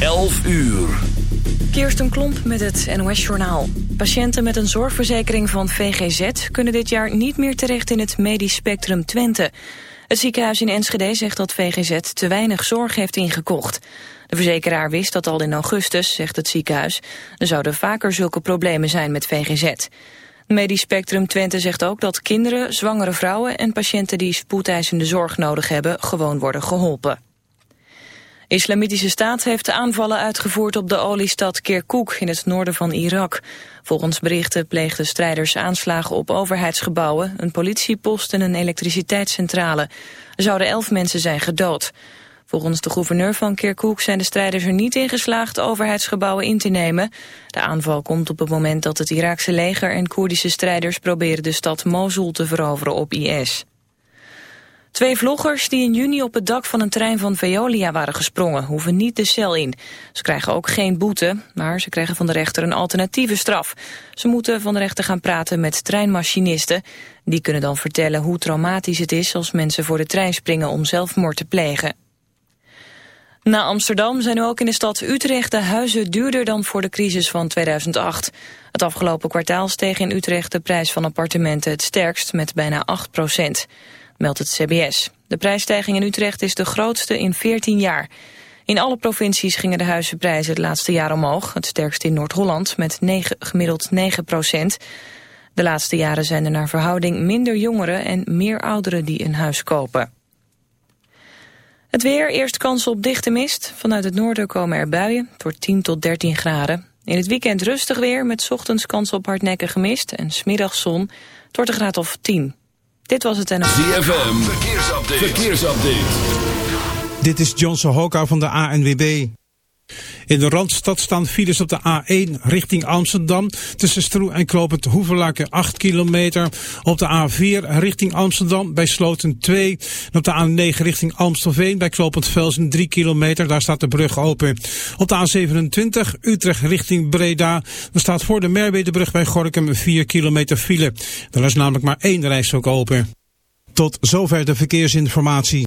11 uur. Kirsten Klomp met het NOS-journaal. Patiënten met een zorgverzekering van VGZ... kunnen dit jaar niet meer terecht in het medisch spectrum Twente. Het ziekenhuis in Enschede zegt dat VGZ te weinig zorg heeft ingekocht. De verzekeraar wist dat al in augustus, zegt het ziekenhuis. Er zouden vaker zulke problemen zijn met VGZ. Medisch Spectrum Twente zegt ook dat kinderen, zwangere vrouwen... en patiënten die spoedeisende zorg nodig hebben... gewoon worden geholpen. Islamitische Staat heeft de aanvallen uitgevoerd op de oliestad Kirkuk in het noorden van Irak. Volgens berichten pleegden strijders aanslagen op overheidsgebouwen, een politiepost en een elektriciteitscentrale. Er zouden elf mensen zijn gedood. Volgens de gouverneur van Kirkuk zijn de strijders er niet in geslaagd overheidsgebouwen in te nemen. De aanval komt op het moment dat het Iraakse leger en Koerdische strijders proberen de stad Mosul te veroveren op IS. Twee vloggers die in juni op het dak van een trein van Veolia waren gesprongen... hoeven niet de cel in. Ze krijgen ook geen boete, maar ze krijgen van de rechter een alternatieve straf. Ze moeten van de rechter gaan praten met treinmachinisten. Die kunnen dan vertellen hoe traumatisch het is als mensen voor de trein springen om zelfmoord te plegen. Na Amsterdam zijn nu ook in de stad Utrecht de huizen duurder dan voor de crisis van 2008. Het afgelopen kwartaal steeg in Utrecht de prijs van appartementen het sterkst met bijna 8 procent meldt het CBS. De prijsstijging in Utrecht is de grootste in 14 jaar. In alle provincies gingen de huizenprijzen het laatste jaar omhoog. Het sterkst in Noord-Holland met 9, gemiddeld 9 procent. De laatste jaren zijn er naar verhouding minder jongeren en meer ouderen die een huis kopen. Het weer, eerst kans op dichte mist. Vanuit het noorden komen er buien. Wordt 10 tot 13 graden. In het weekend rustig weer met ochtends kans op hardnekkige mist en smiddags zon. Wordt een graad of 10. Dit was het en... ZFM, verkeersupdate. verkeersupdate. Dit is Johnson Hoka van de ANWB. In de Randstad staan files op de A1 richting Amsterdam. Tussen Stroe en Klopend Hoevelaken 8 kilometer. Op de A4 richting Amsterdam bij Sloten 2. En op de A9 richting Amstelveen bij Klopend Velsen 3 kilometer. Daar staat de brug open. Op de A27 Utrecht richting Breda. Dan staat voor de Merwedebrug bij Gorkum 4 kilometer file. Er is namelijk maar één reis ook open. Tot zover de verkeersinformatie.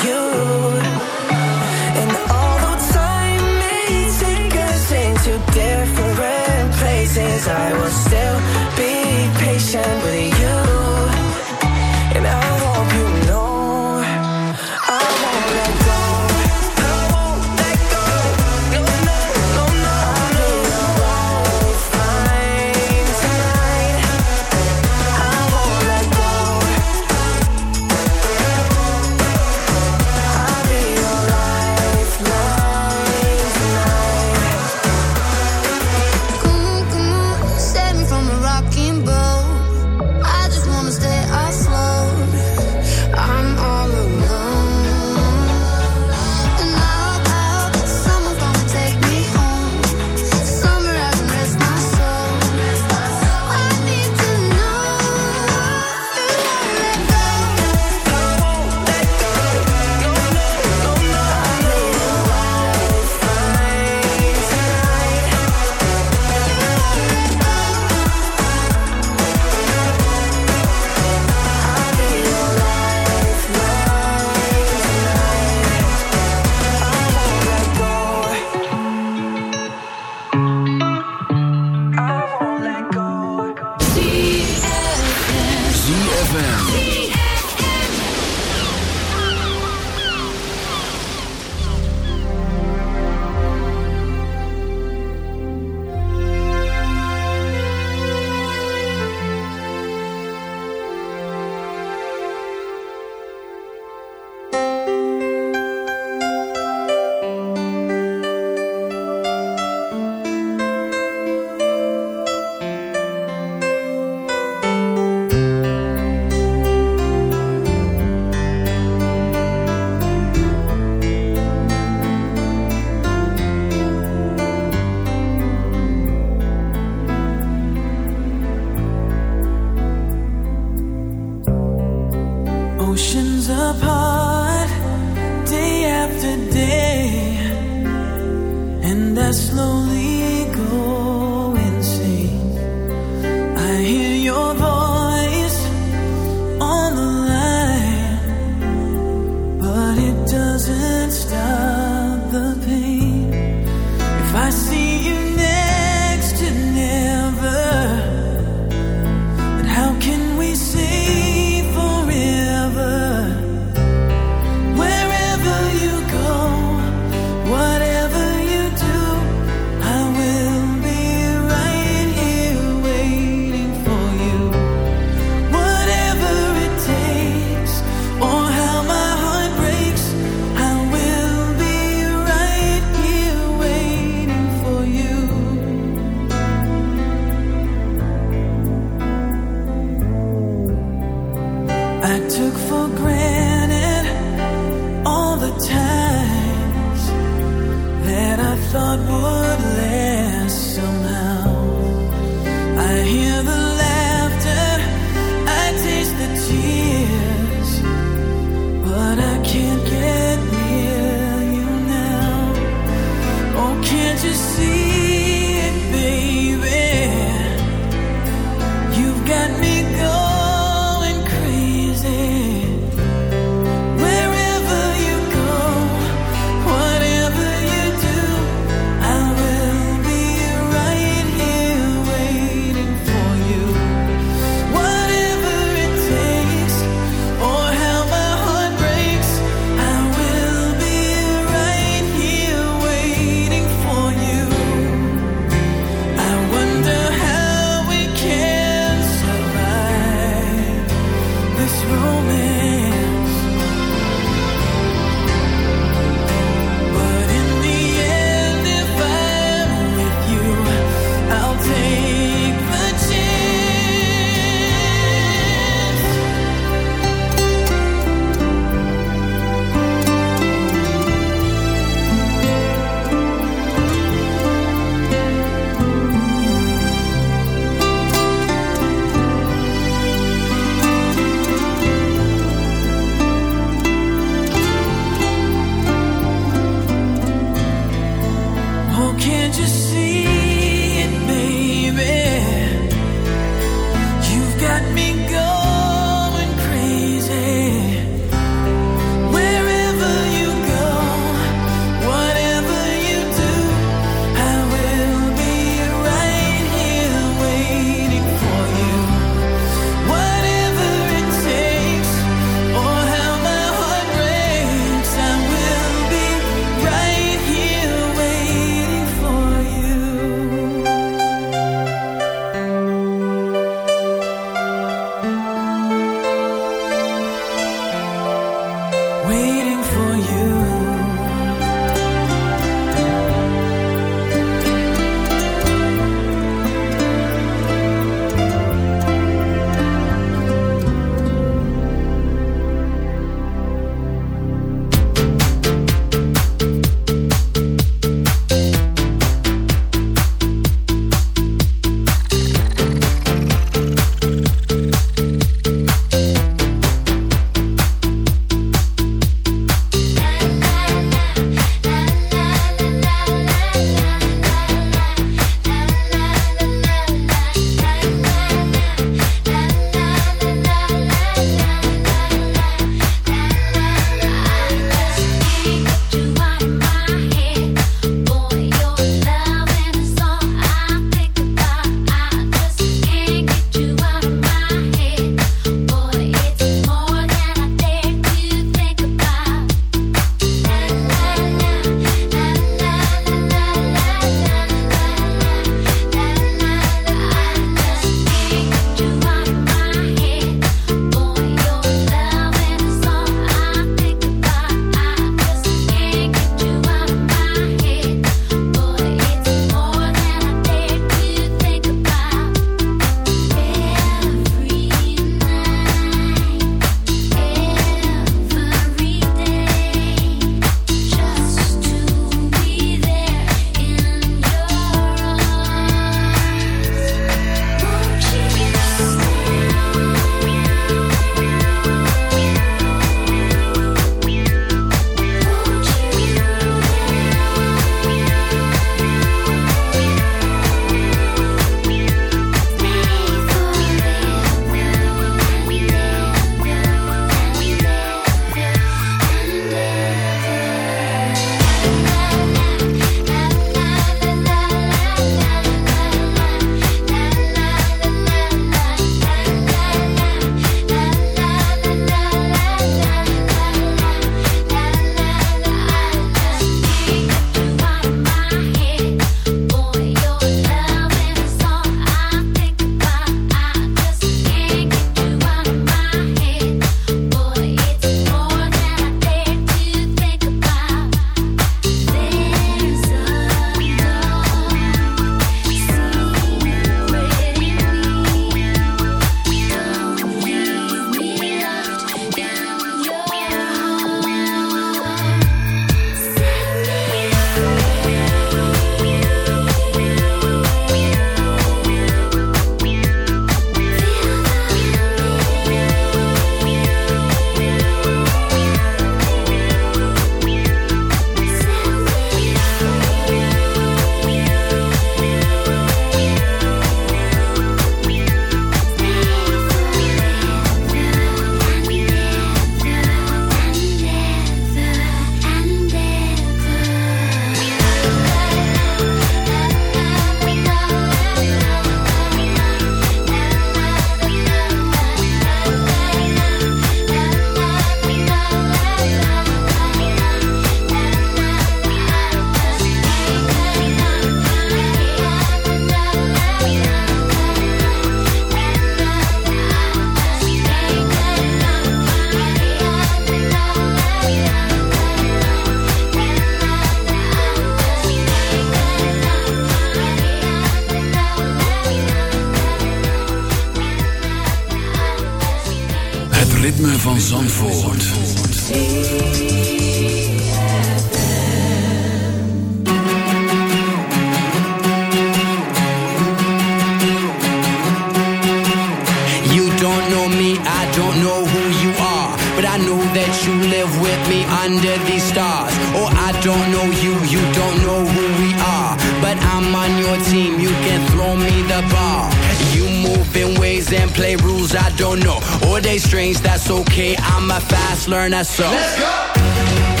all day strings, that's okay. I'm a fast learner, so. Let's go!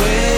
away.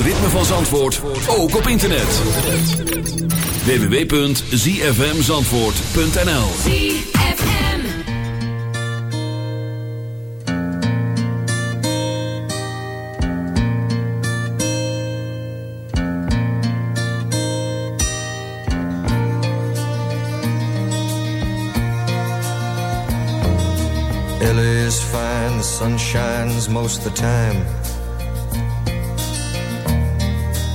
het ritme van Zandvoort, ook op internet. www.zfmzandvoort.nl LA is fine, the sun shines most of the time.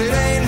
it ain't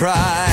cry.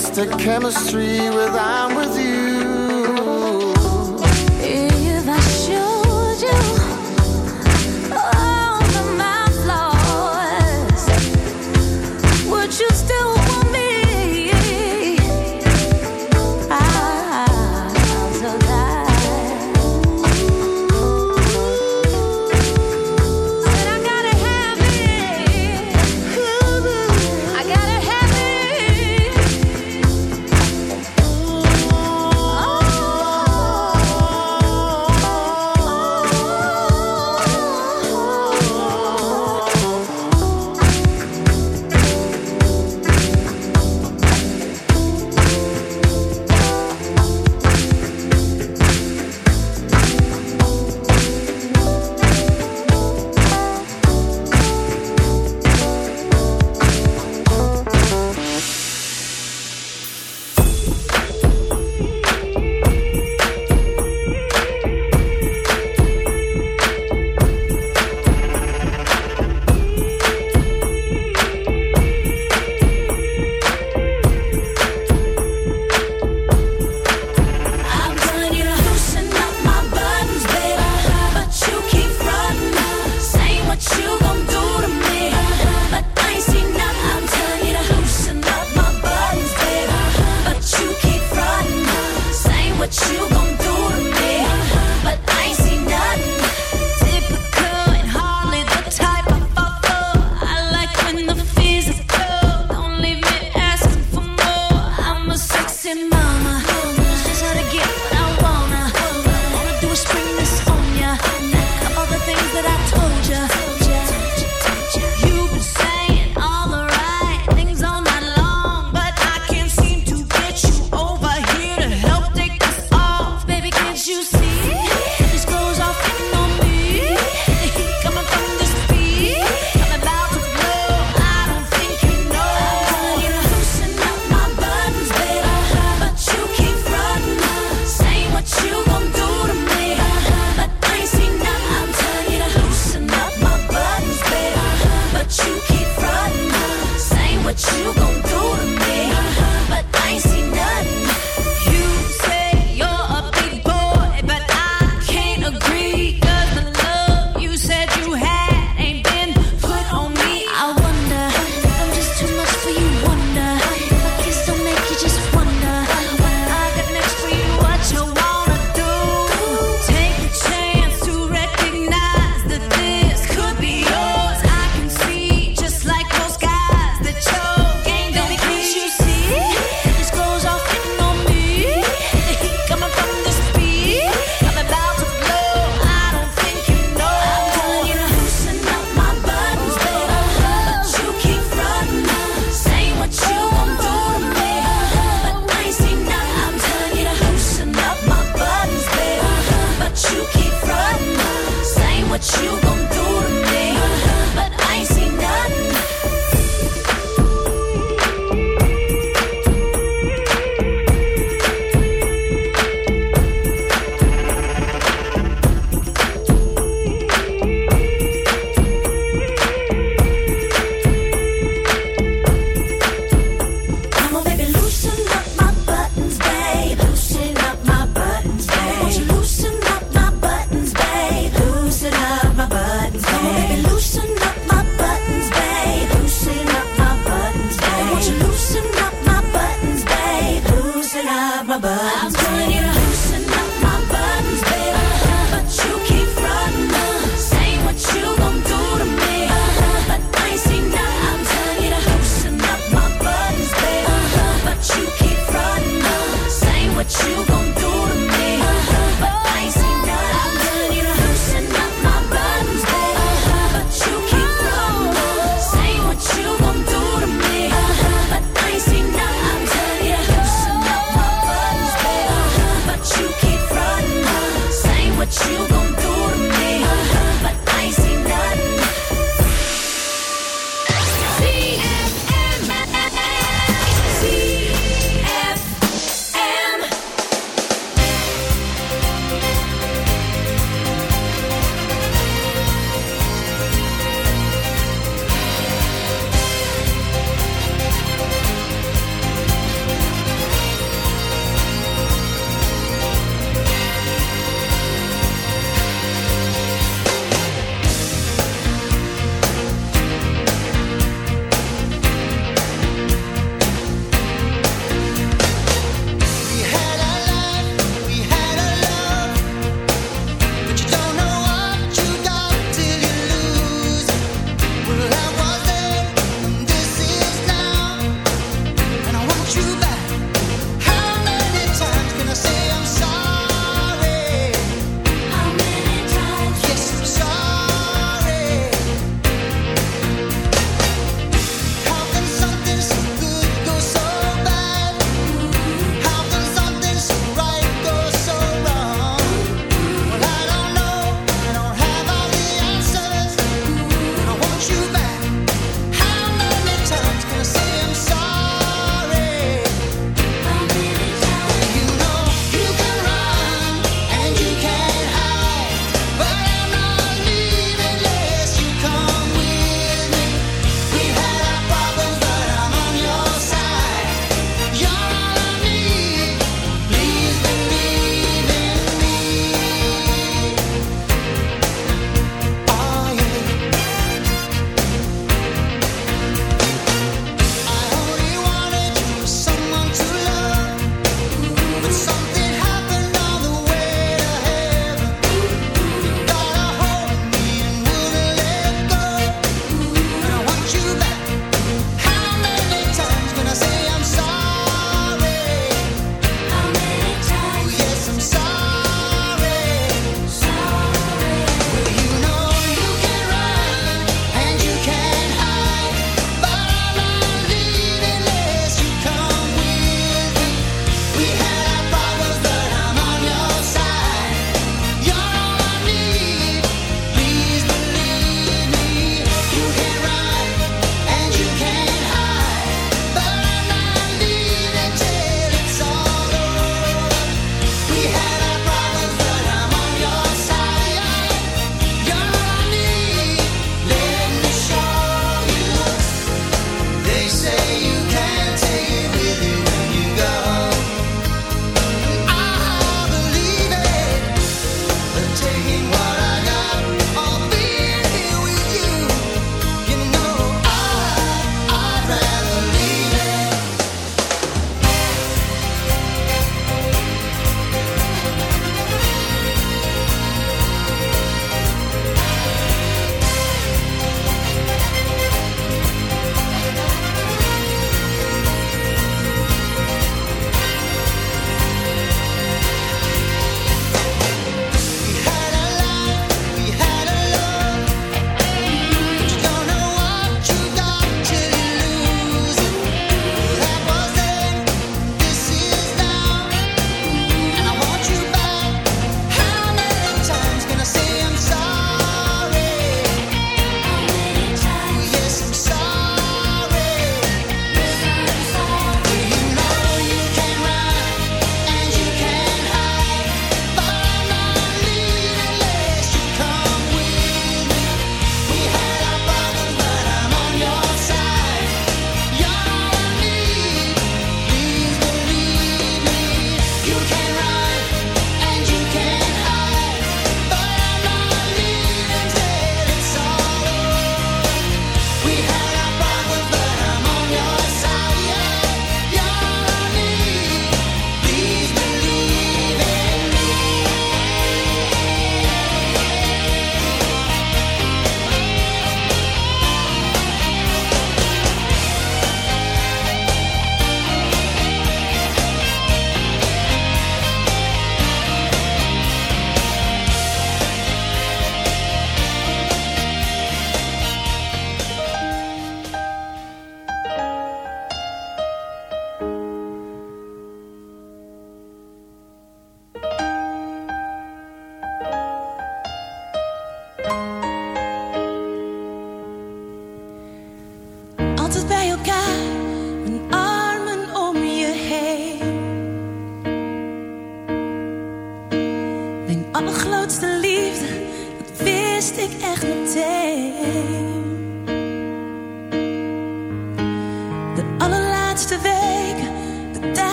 Mystic chemistry with I'm with you.